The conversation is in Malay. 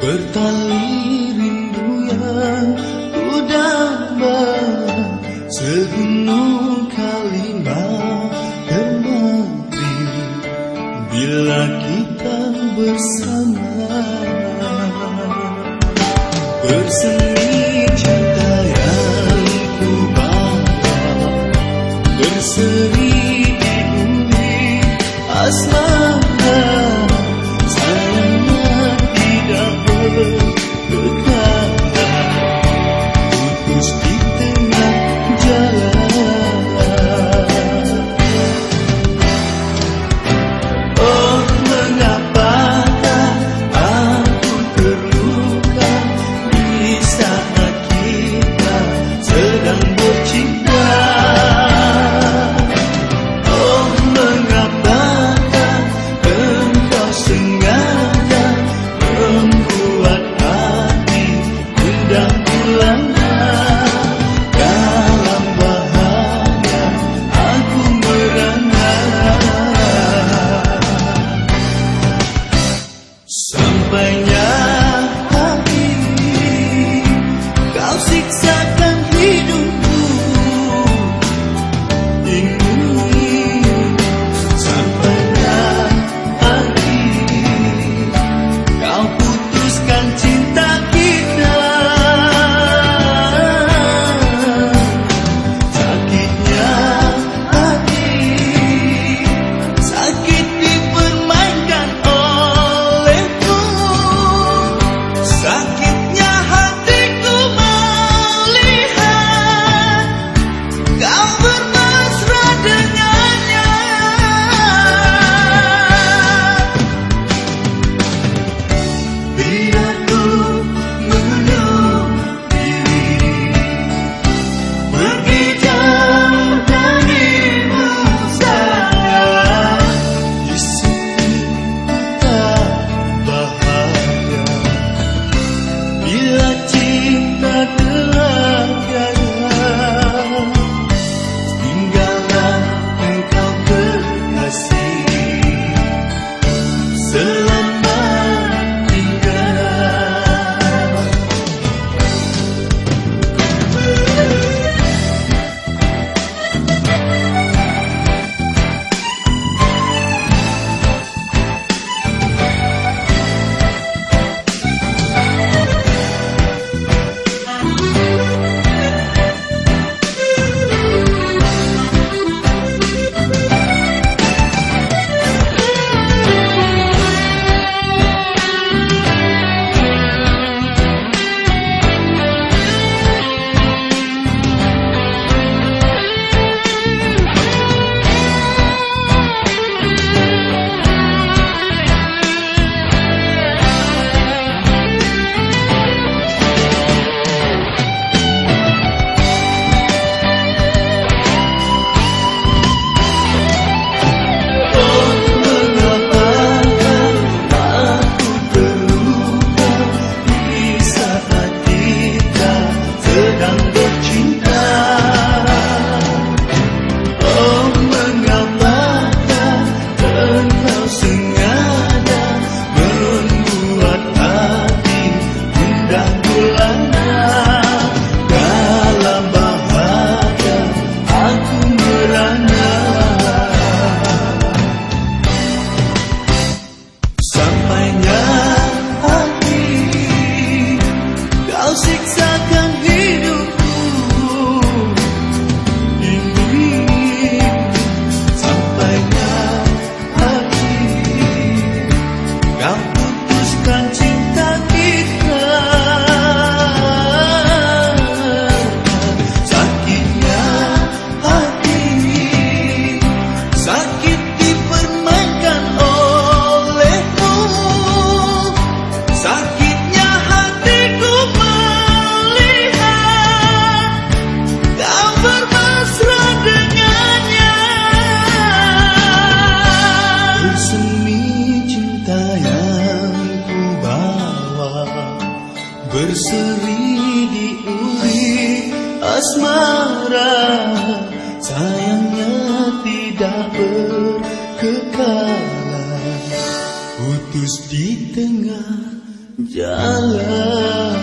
bertali rindu yang sudah bersegunung kalimat terbentri bila kita bersama bersama. banyak. Seri diuri asmara sayangnya tidak berkekalan putus di tengah jalan.